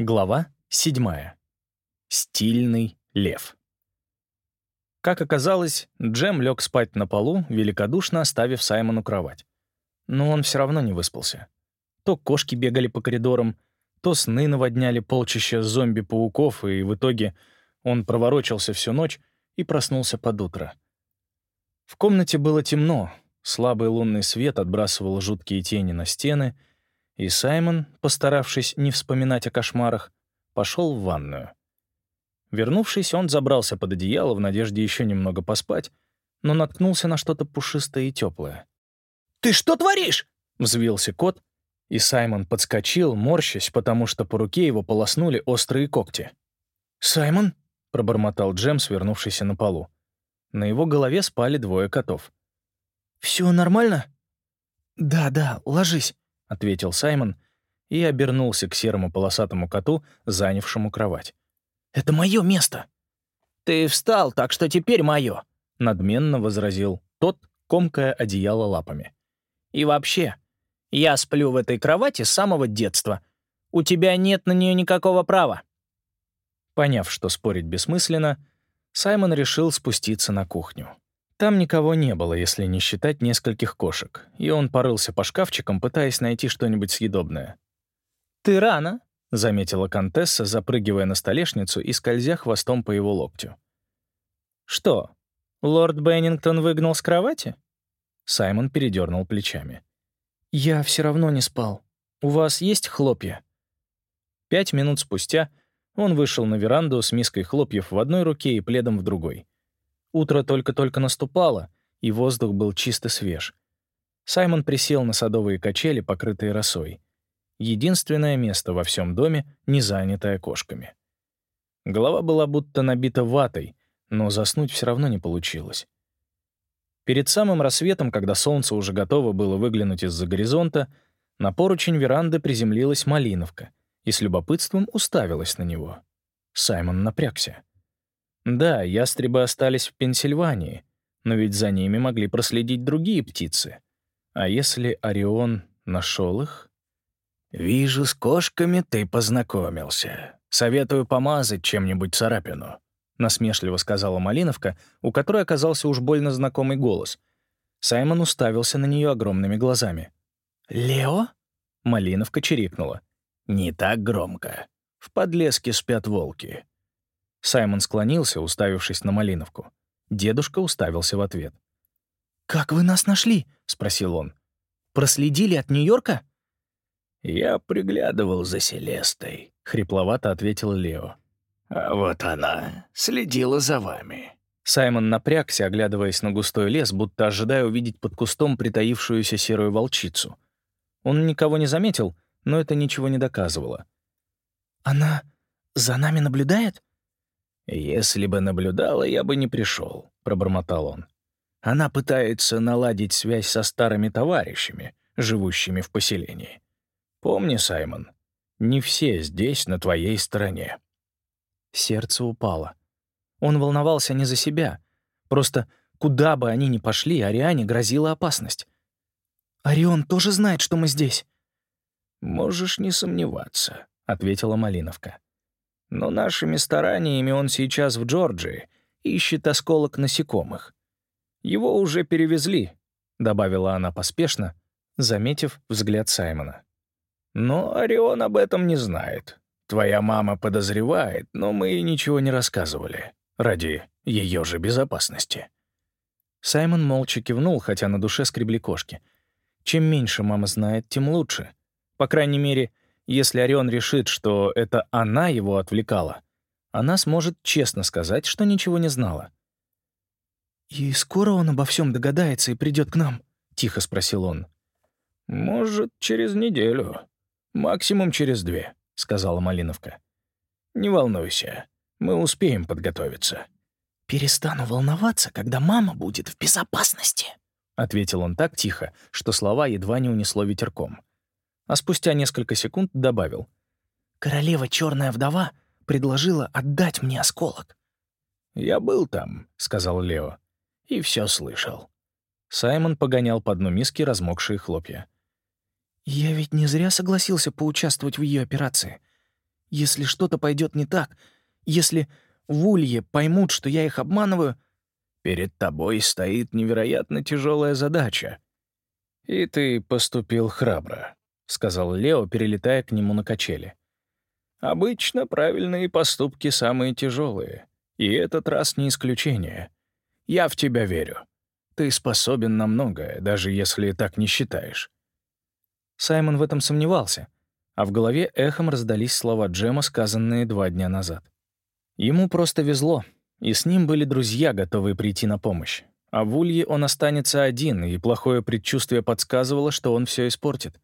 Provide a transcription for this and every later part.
Глава 7. Стильный лев. Как оказалось, Джем лег спать на полу, великодушно оставив Саймону кровать. Но он все равно не выспался. То кошки бегали по коридорам, то сны наводняли полчища зомби-пауков, и в итоге он проворочился всю ночь и проснулся под утро. В комнате было темно, слабый лунный свет отбрасывал жуткие тени на стены — и Саймон, постаравшись не вспоминать о кошмарах, пошел в ванную. Вернувшись, он забрался под одеяло в надежде еще немного поспать, но наткнулся на что-то пушистое и теплое. «Ты что творишь?» — взвился кот, и Саймон подскочил, морщась, потому что по руке его полоснули острые когти. «Саймон?» — пробормотал Джем, свернувшийся на полу. На его голове спали двое котов. «Все нормально?» «Да, да, ложись», — ответил Саймон и обернулся к серому полосатому коту, занявшему кровать. «Это мое место!» «Ты встал, так что теперь мое!» — надменно возразил тот, комкая одеяло лапами. «И вообще, я сплю в этой кровати с самого детства. У тебя нет на нее никакого права». Поняв, что спорить бессмысленно, Саймон решил спуститься на кухню. Там никого не было, если не считать нескольких кошек, и он порылся по шкафчикам, пытаясь найти что-нибудь съедобное. «Ты рано», — заметила Контесса, запрыгивая на столешницу и скользя хвостом по его локтю. «Что, лорд Беннингтон выгнал с кровати?» Саймон передернул плечами. «Я все равно не спал. У вас есть хлопья?» Пять минут спустя он вышел на веранду с миской хлопьев в одной руке и пледом в другой. Утро только-только наступало, и воздух был чисто свеж. Саймон присел на садовые качели, покрытые росой. Единственное место во всем доме, не занятое кошками. Голова была будто набита ватой, но заснуть все равно не получилось. Перед самым рассветом, когда солнце уже готово было выглянуть из-за горизонта, на поручень веранды приземлилась малиновка и с любопытством уставилась на него. Саймон напрягся. Да, ястребы остались в Пенсильвании, но ведь за ними могли проследить другие птицы. А если Орион нашел их? «Вижу, с кошками ты познакомился. Советую помазать чем-нибудь царапину», — насмешливо сказала Малиновка, у которой оказался уж больно знакомый голос. Саймон уставился на нее огромными глазами. «Лео?» — Малиновка чирикнула. «Не так громко. В подлеске спят волки. Саймон склонился, уставившись на Малиновку. Дедушка уставился в ответ. «Как вы нас нашли?» — спросил он. «Проследили от Нью-Йорка?» «Я приглядывал за Селестой», — хрипловато ответил Лео. «А вот она следила за вами». Саймон напрягся, оглядываясь на густой лес, будто ожидая увидеть под кустом притаившуюся серую волчицу. Он никого не заметил, но это ничего не доказывало. «Она за нами наблюдает?» «Если бы наблюдала, я бы не пришел», — пробормотал он. «Она пытается наладить связь со старыми товарищами, живущими в поселении. Помни, Саймон, не все здесь на твоей стороне». Сердце упало. Он волновался не за себя. Просто куда бы они ни пошли, Ариане грозила опасность. «Орион тоже знает, что мы здесь?» «Можешь не сомневаться», — ответила Малиновка. Но нашими стараниями он сейчас в Джорджии ищет осколок насекомых. Его уже перевезли, — добавила она поспешно, заметив взгляд Саймона. Но Орион об этом не знает. Твоя мама подозревает, но мы ей ничего не рассказывали. Ради ее же безопасности. Саймон молча кивнул, хотя на душе скребли кошки. Чем меньше мама знает, тем лучше. По крайней мере, если Орион решит, что это она его отвлекала, она сможет честно сказать, что ничего не знала. «И скоро он обо всем догадается и придет к нам?» — тихо спросил он. «Может, через неделю. Максимум через две», — сказала Малиновка. «Не волнуйся, мы успеем подготовиться». «Перестану волноваться, когда мама будет в безопасности», — ответил он так тихо, что слова едва не унесло ветерком а спустя несколько секунд добавил. «Королева Черная Вдова предложила отдать мне осколок». «Я был там», — сказал Лео, — «и все слышал». Саймон погонял по дну миски размокшие хлопья. «Я ведь не зря согласился поучаствовать в ее операции. Если что-то пойдет не так, если в Улье поймут, что я их обманываю, перед тобой стоит невероятно тяжелая задача. И ты поступил храбро, — сказал Лео, перелетая к нему на качели. Обычно правильные поступки самые тяжелые, и этот раз не исключение. Я в тебя верю. Ты способен на многое, даже если так не считаешь. Саймон в этом сомневался, а в голове эхом раздались слова Джема, сказанные два дня назад. Ему просто везло, и с ним были друзья, готовые прийти на помощь. А в Улье он останется один, и плохое предчувствие подсказывало, что он все испортит.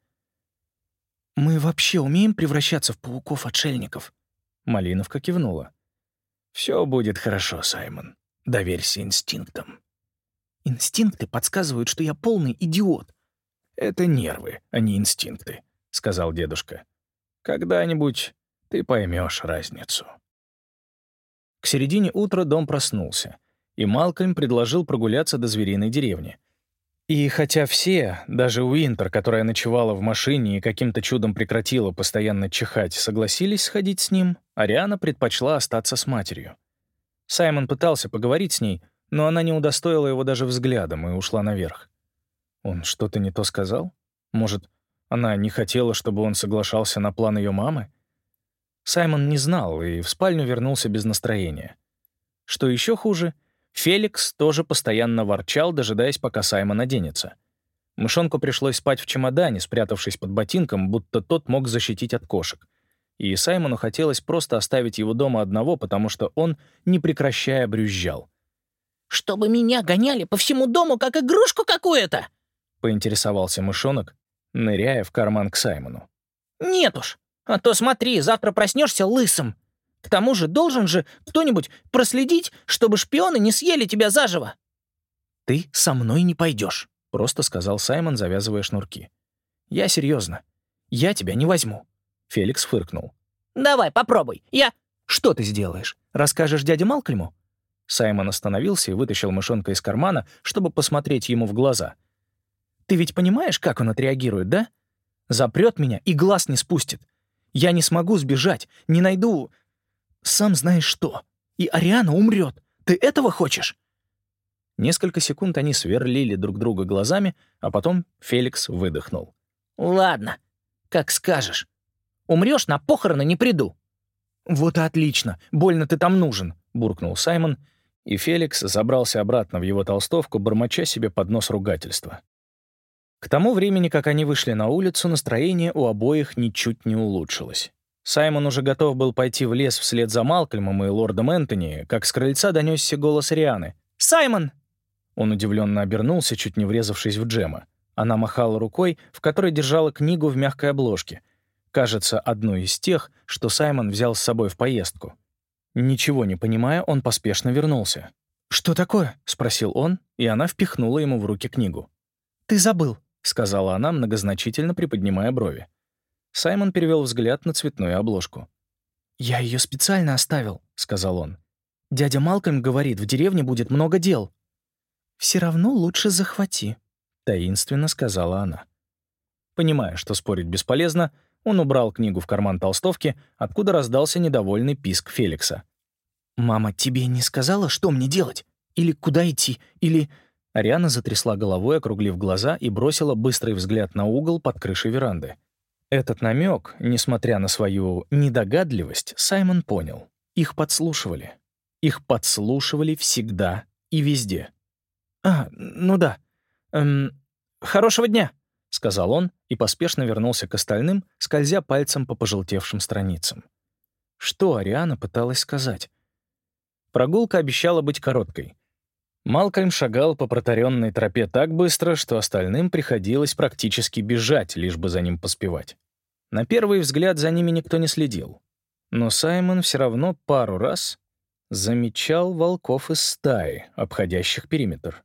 «Мы вообще умеем превращаться в пауков-отшельников?» Малиновка кивнула. Все будет хорошо, Саймон. Доверься инстинктам». «Инстинкты подсказывают, что я полный идиот». «Это нервы, а не инстинкты», — сказал дедушка. «Когда-нибудь ты поймешь разницу». К середине утра дом проснулся, и Малкольм предложил прогуляться до звериной деревни. И хотя все, даже Уинтер, которая ночевала в машине и каким-то чудом прекратила постоянно чихать, согласились сходить с ним, Ариана предпочла остаться с матерью. Саймон пытался поговорить с ней, но она не удостоила его даже взглядом и ушла наверх. Он что-то не то сказал? Может, она не хотела, чтобы он соглашался на план ее мамы? Саймон не знал и в спальню вернулся без настроения. Что еще хуже — Феликс тоже постоянно ворчал, дожидаясь, пока Саймон оденется. Мышонку пришлось спать в чемодане, спрятавшись под ботинком, будто тот мог защитить от кошек. И Саймону хотелось просто оставить его дома одного, потому что он, не прекращая, брюзжал. «Чтобы меня гоняли по всему дому, как игрушку какую-то!» — поинтересовался мышонок, ныряя в карман к Саймону. «Нет уж, а то смотри, завтра проснешься лысым!» К тому же должен же кто-нибудь проследить, чтобы шпионы не съели тебя заживо. «Ты со мной не пойдешь», — просто сказал Саймон, завязывая шнурки. «Я серьезно. Я тебя не возьму». Феликс фыркнул. «Давай, попробуй. Я...» «Что ты сделаешь? Расскажешь дяде Малкольму?» Саймон остановился и вытащил мышонка из кармана, чтобы посмотреть ему в глаза. «Ты ведь понимаешь, как он отреагирует, да? Запрет меня и глаз не спустит. Я не смогу сбежать, не найду сам знаешь что. И Ариана умрет. Ты этого хочешь?» Несколько секунд они сверлили друг друга глазами, а потом Феликс выдохнул. «Ладно, как скажешь. Умрешь, на похороны не приду». «Вот и отлично. Больно ты там нужен», — буркнул Саймон, и Феликс забрался обратно в его толстовку, бормоча себе под нос ругательства. К тому времени, как они вышли на улицу, настроение у обоих ничуть не улучшилось. Саймон уже готов был пойти в лес вслед за Малкольмом и лордом Энтони, как с крыльца донесся голос Рианы. «Саймон!» Он удивленно обернулся, чуть не врезавшись в Джема. Она махала рукой, в которой держала книгу в мягкой обложке. Кажется, одну из тех, что Саймон взял с собой в поездку. Ничего не понимая, он поспешно вернулся. «Что такое?» — спросил он, и она впихнула ему в руки книгу. «Ты забыл», — сказала она, многозначительно приподнимая брови. Саймон перевел взгляд на цветную обложку. «Я ее специально оставил», — сказал он. «Дядя Малкольм говорит, в деревне будет много дел». «Все равно лучше захвати», — таинственно сказала она. Понимая, что спорить бесполезно, он убрал книгу в карман толстовки, откуда раздался недовольный писк Феликса. «Мама тебе не сказала, что мне делать? Или куда идти? Или...» Ариана затрясла головой, округлив глаза, и бросила быстрый взгляд на угол под крышей веранды. Этот намек, несмотря на свою недогадливость, Саймон понял. Их подслушивали. Их подслушивали всегда и везде. «А, ну да. Эм, хорошего дня», — сказал он и поспешно вернулся к остальным, скользя пальцем по пожелтевшим страницам. Что Ариана пыталась сказать? Прогулка обещала быть короткой. Малкольм шагал по протаренной тропе так быстро, что остальным приходилось практически бежать, лишь бы за ним поспевать. На первый взгляд за ними никто не следил. Но Саймон все равно пару раз замечал волков из стаи, обходящих периметр.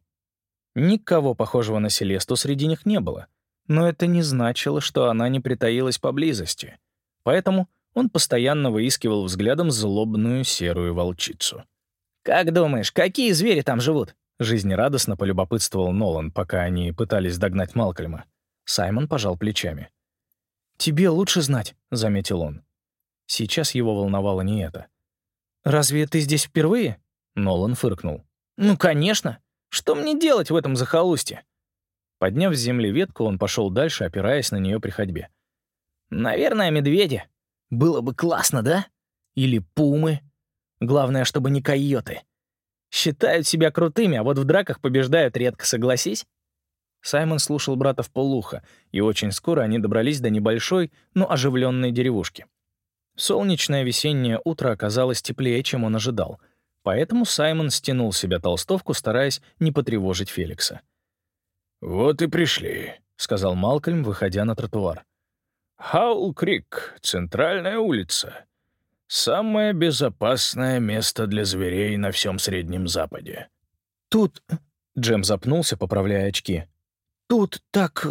Никого похожего на Селесту среди них не было, но это не значило, что она не притаилась поблизости. Поэтому он постоянно выискивал взглядом злобную серую волчицу. «Как думаешь, какие звери там живут?» Жизнерадостно полюбопытствовал Нолан, пока они пытались догнать Малкольма. Саймон пожал плечами. «Тебе лучше знать», — заметил он. Сейчас его волновало не это. «Разве ты здесь впервые?» Нолан фыркнул. «Ну, конечно. Что мне делать в этом захолустье?» Подняв с земли ветку, он пошел дальше, опираясь на нее при ходьбе. «Наверное, медведи. Было бы классно, да? Или пумы. Главное, чтобы не койоты. Считают себя крутыми, а вот в драках побеждают редко, согласись?» Саймон слушал брата в полуха, и очень скоро они добрались до небольшой, но оживленной деревушки. Солнечное весеннее утро оказалось теплее, чем он ожидал, поэтому Саймон стянул себя толстовку, стараясь не потревожить Феликса. «Вот и пришли», — сказал Малкольм, выходя на тротуар. «Хаул-Крик, центральная улица. Самое безопасное место для зверей на всем Среднем Западе». «Тут...» — Джем запнулся, поправляя очки. «Тут так...»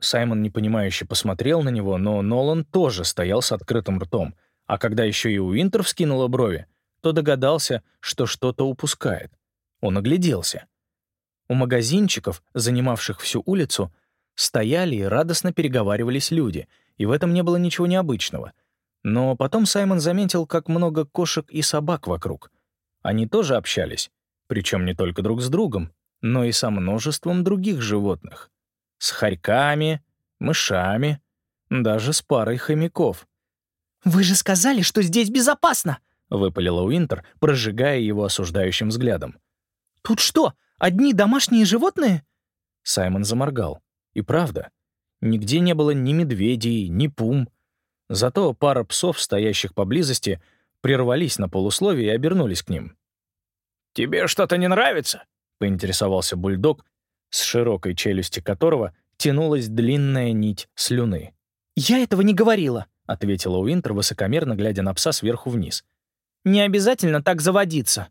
Саймон непонимающе посмотрел на него, но Нолан тоже стоял с открытым ртом, а когда еще и Уинтер вскинула брови, то догадался, что что-то упускает. Он огляделся. У магазинчиков, занимавших всю улицу, стояли и радостно переговаривались люди, и в этом не было ничего необычного. Но потом Саймон заметил, как много кошек и собак вокруг. Они тоже общались, причем не только друг с другом, но и со множеством других животных с хорьками, мышами, даже с парой хомяков. «Вы же сказали, что здесь безопасно!» — выпалила Уинтер, прожигая его осуждающим взглядом. «Тут что, одни домашние животные?» Саймон заморгал. И правда, нигде не было ни медведей, ни пум. Зато пара псов, стоящих поблизости, прервались на полусловие и обернулись к ним. «Тебе что-то не нравится?» — поинтересовался бульдог, с широкой челюсти которого тянулась длинная нить слюны. «Я этого не говорила», — ответила Уинтер, высокомерно глядя на пса сверху вниз. «Не обязательно так заводиться».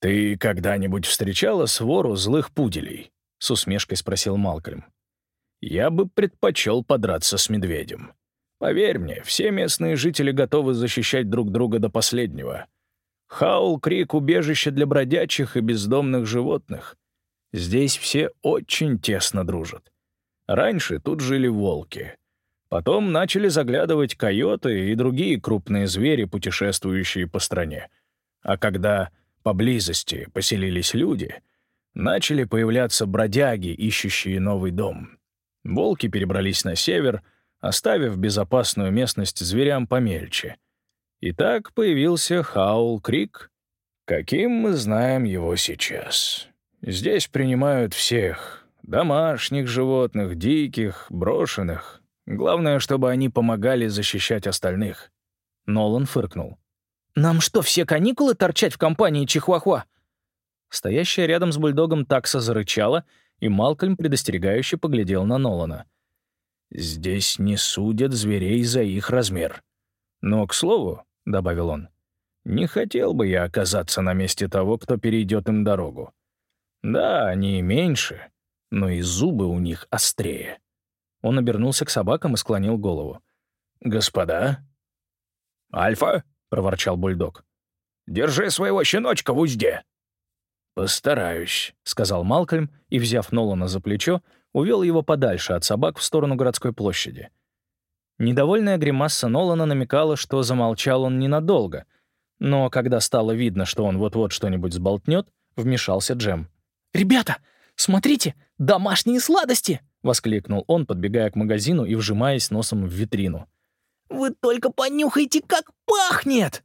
«Ты когда-нибудь встречала свору злых пуделей?» — с усмешкой спросил Малкольм. «Я бы предпочел подраться с медведем. Поверь мне, все местные жители готовы защищать друг друга до последнего. Хаул-Крик — убежище для бродячих и бездомных животных. Здесь все очень тесно дружат. Раньше тут жили волки. Потом начали заглядывать койоты и другие крупные звери, путешествующие по стране. А когда поблизости поселились люди, начали появляться бродяги, ищущие новый дом. Волки перебрались на север, оставив безопасную местность зверям помельче. И так появился Хаул-Крик, каким мы знаем его сейчас. Здесь принимают всех. Домашних животных, диких, брошенных. Главное, чтобы они помогали защищать остальных. Нолан фыркнул. «Нам что, все каникулы торчать в компании Чихуахуа?» Стоящая рядом с бульдогом такса зарычала, и Малкольм предостерегающе поглядел на Нолана. «Здесь не судят зверей за их размер. Но, к слову, — добавил он, — не хотел бы я оказаться на месте того, кто перейдет им дорогу. Да, они меньше, но и зубы у них острее. Он обернулся к собакам и склонил голову. «Господа?» «Альфа?» — проворчал бульдог. «Держи своего щеночка в узде!» «Постараюсь», — сказал Малкольм и, взяв Нолана за плечо, увел его подальше от собак в сторону городской площади. Недовольная гримаса Нолана намекала, что замолчал он ненадолго, но когда стало видно, что он вот-вот что-нибудь сболтнет, вмешался Джем. «Ребята, смотрите, домашние сладости!» — воскликнул он, подбегая к магазину и вжимаясь носом в витрину. «Вы только понюхайте, как пахнет!»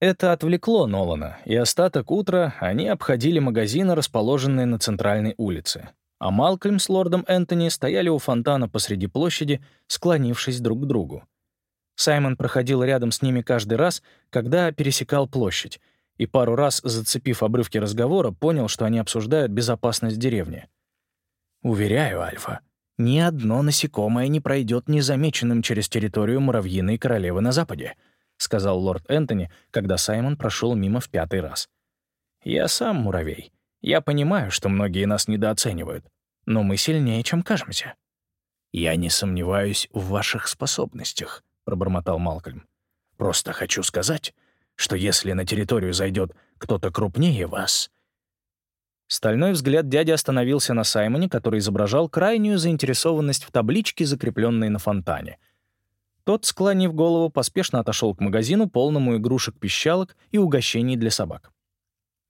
Это отвлекло Нолана, и остаток утра они обходили магазины, расположенные на центральной улице. А Малкольм с лордом Энтони стояли у фонтана посреди площади, склонившись друг к другу. Саймон проходил рядом с ними каждый раз, когда пересекал площадь, и пару раз, зацепив обрывки разговора, понял, что они обсуждают безопасность деревни. «Уверяю, Альфа, ни одно насекомое не пройдет незамеченным через территорию муравьиной королевы на западе», — сказал лорд Энтони, когда Саймон прошел мимо в пятый раз. «Я сам муравей. Я понимаю, что многие нас недооценивают, но мы сильнее, чем кажемся». «Я не сомневаюсь в ваших способностях», — пробормотал Малкольм. «Просто хочу сказать, что если на территорию зайдет кто-то крупнее вас...» Стальной взгляд дяди остановился на Саймоне, который изображал крайнюю заинтересованность в табличке, закрепленной на фонтане. Тот, склонив голову, поспешно отошел к магазину, полному игрушек-пищалок и угощений для собак.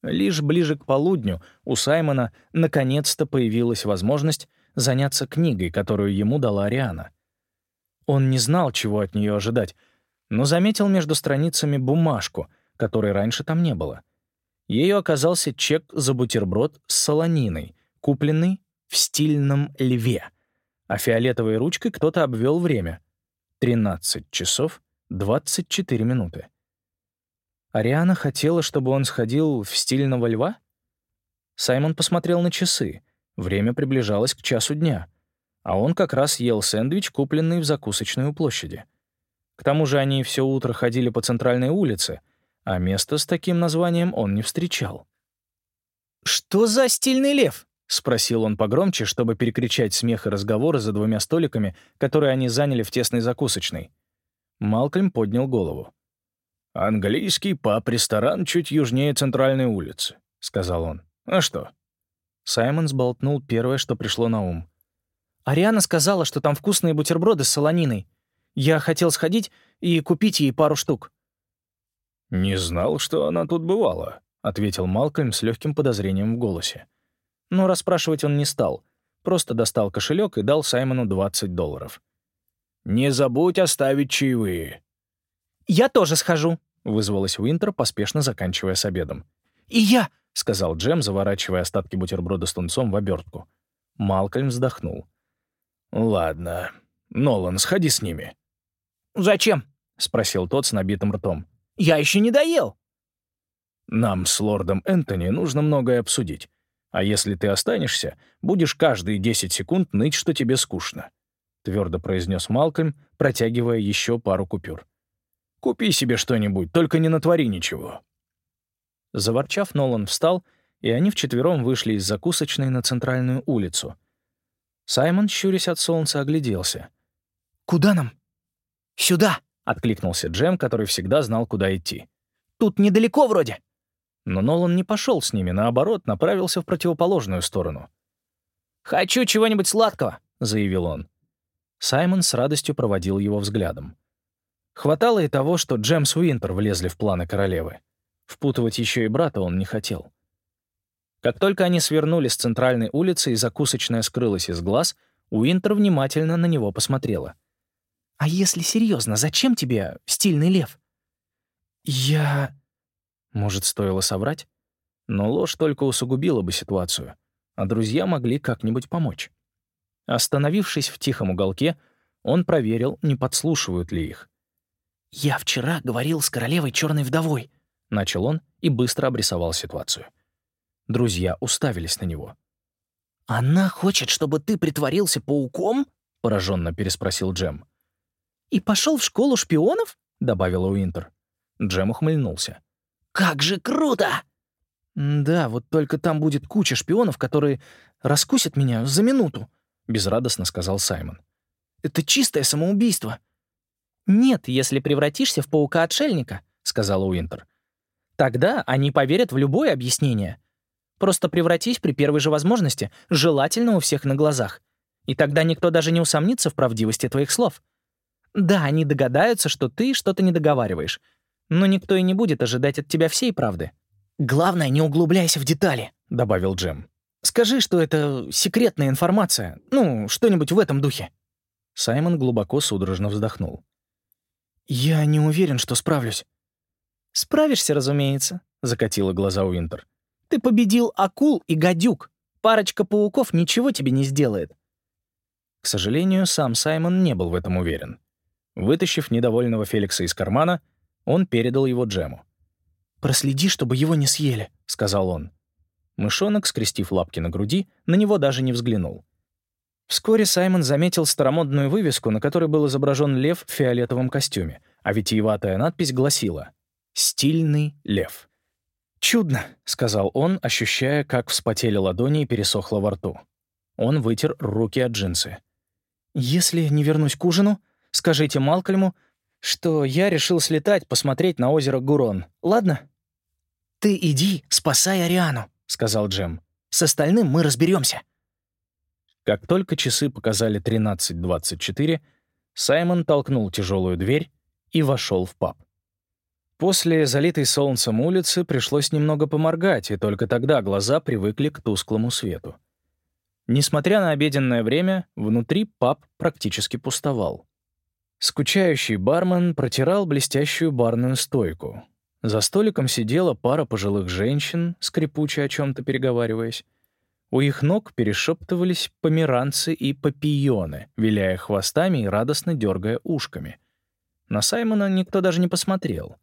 Лишь ближе к полудню у Саймона наконец-то появилась возможность заняться книгой, которую ему дала Ариана. Он не знал, чего от нее ожидать, но заметил между страницами бумажку, которой раньше там не было. Ею оказался чек за бутерброд с солониной, купленный в стильном льве, а фиолетовой ручкой кто-то обвел время — 13 часов 24 минуты. Ариана хотела, чтобы он сходил в стильного льва? Саймон посмотрел на часы. Время приближалось к часу дня, а он как раз ел сэндвич, купленный в закусочной у площади. К тому же они все утро ходили по центральной улице, а место с таким названием он не встречал. «Что за стильный лев?» — спросил он погромче, чтобы перекричать смех и разговоры за двумя столиками, которые они заняли в тесной закусочной. Малкольм поднял голову. «Английский паб-ресторан чуть южнее центральной улицы», — сказал он. «А что?» Саймон сболтнул первое, что пришло на ум. «Ариана сказала, что там вкусные бутерброды с солониной. Я хотел сходить и купить ей пару штук». «Не знал, что она тут бывала», — ответил Малкольм с легким подозрением в голосе. Но расспрашивать он не стал, просто достал кошелек и дал Саймону 20 долларов. «Не забудь оставить чаевые», «Я тоже схожу», — вызвалась Уинтер, поспешно заканчивая с обедом. «И я», — сказал Джем, заворачивая остатки бутерброда с тунцом в обертку. Малкольм вздохнул. «Ладно. Нолан, сходи с ними». «Зачем?» — спросил тот с набитым ртом. «Я еще не доел». «Нам с лордом Энтони нужно многое обсудить. А если ты останешься, будешь каждые 10 секунд ныть, что тебе скучно», — твердо произнес Малкольм, протягивая еще пару купюр. Купи себе что-нибудь, только не натвори ничего». Заворчав, Нолан встал, и они вчетвером вышли из закусочной на центральную улицу. Саймон, щурясь от солнца, огляделся. «Куда нам?» «Сюда!» — откликнулся Джем, который всегда знал, куда идти. «Тут недалеко вроде». Но Нолан не пошел с ними, наоборот, направился в противоположную сторону. «Хочу чего-нибудь сладкого», — заявил он. Саймон с радостью проводил его взглядом. Хватало и того, что Джемс Уинтер влезли в планы королевы. Впутывать еще и брата он не хотел. Как только они свернули с центральной улицы и закусочная скрылась из глаз, Уинтер внимательно на него посмотрела. «А если серьезно, зачем тебе стильный лев?» «Я...» Может, стоило соврать? Но ложь только усугубила бы ситуацию, а друзья могли как-нибудь помочь. Остановившись в тихом уголке, он проверил, не подслушивают ли их. «Я вчера говорил с королевой черной вдовой», — начал он и быстро обрисовал ситуацию. Друзья уставились на него. «Она хочет, чтобы ты притворился пауком?» — пораженно переспросил Джем. «И пошел в школу шпионов?» — добавила Уинтер. Джем ухмыльнулся. «Как же круто!» «Да, вот только там будет куча шпионов, которые раскусят меня за минуту», — безрадостно сказал Саймон. «Это чистое самоубийство. «Нет, если превратишься в паука-отшельника», — сказала Уинтер. «Тогда они поверят в любое объяснение. Просто превратись при первой же возможности, желательно у всех на глазах. И тогда никто даже не усомнится в правдивости твоих слов. Да, они догадаются, что ты что-то не договариваешь, но никто и не будет ожидать от тебя всей правды». «Главное, не углубляйся в детали», — добавил Джем. «Скажи, что это секретная информация, ну, что-нибудь в этом духе». Саймон глубоко судорожно вздохнул. «Я не уверен, что справлюсь». «Справишься, разумеется», — закатила глаза Уинтер. «Ты победил акул и гадюк. Парочка пауков ничего тебе не сделает». К сожалению, сам Саймон не был в этом уверен. Вытащив недовольного Феликса из кармана, он передал его Джему. «Проследи, чтобы его не съели», — сказал он. Мышонок, скрестив лапки на груди, на него даже не взглянул. Вскоре Саймон заметил старомодную вывеску, на которой был изображен лев в фиолетовом костюме, а витиеватая надпись гласила «Стильный лев». «Чудно», — сказал он, ощущая, как вспотели ладони и пересохло во рту. Он вытер руки от джинсы. «Если не вернусь к ужину, скажите Малкольму, что я решил слетать посмотреть на озеро Гурон, ладно?» «Ты иди, спасай Ариану», — сказал Джем. «С остальным мы разберемся. Как только часы показали 13.24, Саймон толкнул тяжелую дверь и вошел в паб. После залитой солнцем улицы пришлось немного поморгать, и только тогда глаза привыкли к тусклому свету. Несмотря на обеденное время, внутри паб практически пустовал. Скучающий бармен протирал блестящую барную стойку. За столиком сидела пара пожилых женщин, скрипуче о чем то переговариваясь. У их ног перешептывались померанцы и папионы, виляя хвостами и радостно дергая ушками. На Саймона никто даже не посмотрел.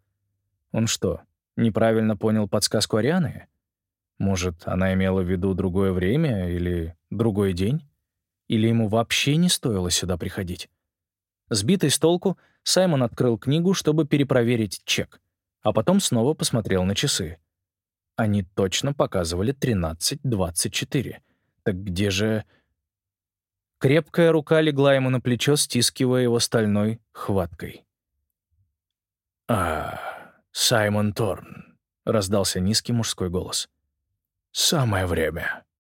Он что, неправильно понял подсказку Арианы? Может, она имела в виду другое время или другой день? Или ему вообще не стоило сюда приходить? Сбитый с толку, Саймон открыл книгу, чтобы перепроверить чек, а потом снова посмотрел на часы. Они точно показывали 13.24. Так где же... Крепкая рука легла ему на плечо, стискивая его стальной хваткой. «А, Саймон Торн», — раздался низкий мужской голос. «Самое время».